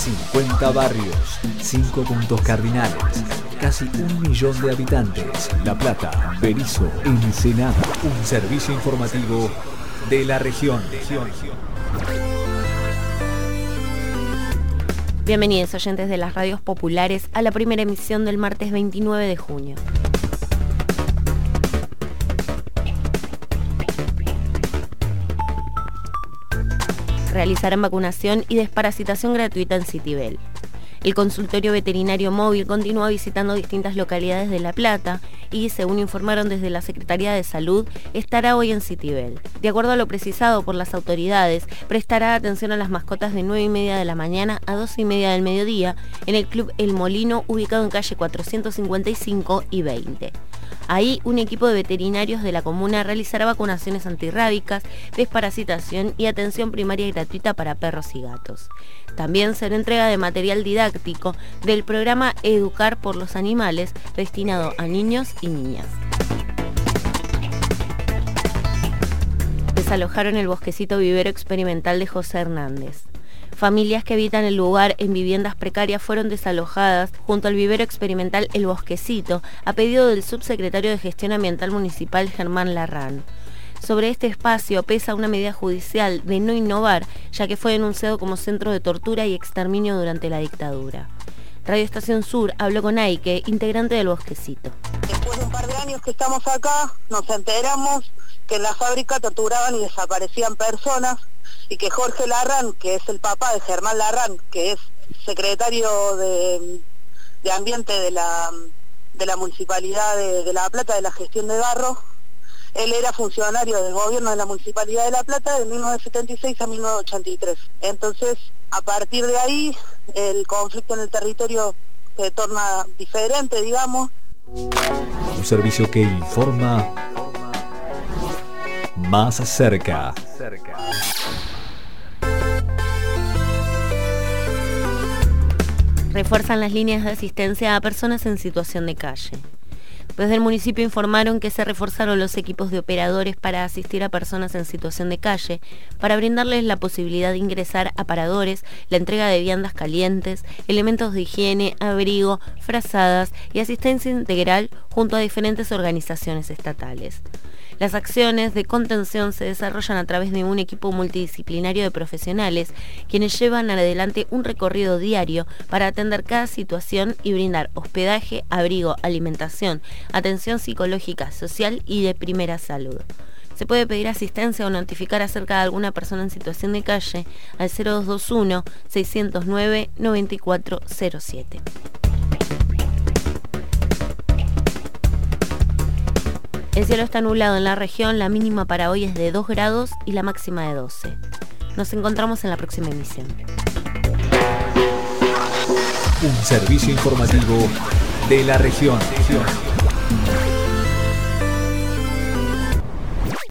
50 barrios, 5 puntos cardinales, casi un millón de habitantes. La Plata, Berizo, Ensenada. Un servicio informativo de la región. Bienvenidos oyentes de las radios populares a la primera emisión del martes 29 de junio. Realizarán vacunación y desparasitación gratuita en Citibel. El consultorio veterinario móvil continúa visitando distintas localidades de La Plata y, según informaron desde la Secretaría de Salud, estará hoy en Citibel. De acuerdo a lo precisado por las autoridades, prestará atención a las mascotas de 9 y media de la mañana a 2 y media del mediodía en el Club El Molino, ubicado en calle 455 y 20. Ahí, un equipo de veterinarios de la comuna realizará vacunaciones antirrábicas, desparasitación y atención primaria gratuita para perros y gatos. También será entrega de material didáctico del programa Educar por los Animales, destinado a niños y niñas. Desalojaron el bosquecito vivero experimental de José Hernández. Familias que habitan el lugar en viviendas precarias fueron desalojadas junto al vivero experimental El Bosquecito a pedido del subsecretario de Gestión Ambiental Municipal Germán Larrán. Sobre este espacio pesa una medida judicial de no innovar, ya que fue denunciado como centro de tortura y exterminio durante la dictadura. Radio Estación Sur habló con Aike, integrante del Bosquecito. Después de un par de años que estamos acá, nos enteramos que en la fábrica torturaban y desaparecían personas y que Jorge Larran, que es el papá de Germán Larran, que es secretario de, Ambiente de la, de la Municipalidad de, La Plata, de la gestión de barro, él era funcionario del gobierno de la Municipalidad de La Plata de 1976 a 1983. Entonces, a partir de ahí, el conflicto en el territorio se torna diferente, digamos. Un servicio que informa más cerca. Refuerzan las líneas de asistencia a personas en situación de calle. Desde el municipio informaron que se reforzaron los equipos de operadores para asistir a personas en situación de calle, para brindarles la posibilidad de ingresar a paradores, la entrega de viandas calientes, elementos de higiene, abrigo, frazadas y asistencia integral junto a diferentes organizaciones estatales. Las acciones de contención se desarrollan a través de un equipo multidisciplinario de profesionales, quienes llevan adelante un recorrido diario para atender cada situación y brindar hospedaje, abrigo, alimentación, atención psicológica, social y de primera salud. Se puede pedir asistencia o notificar acerca de alguna persona en situación de calle al 0221 609 9407. El cielo está nublado en la región, la mínima para hoy es de 2 grados y la máxima de 12. Nos encontramos en la próxima emisión. Un servicio informativo de la región.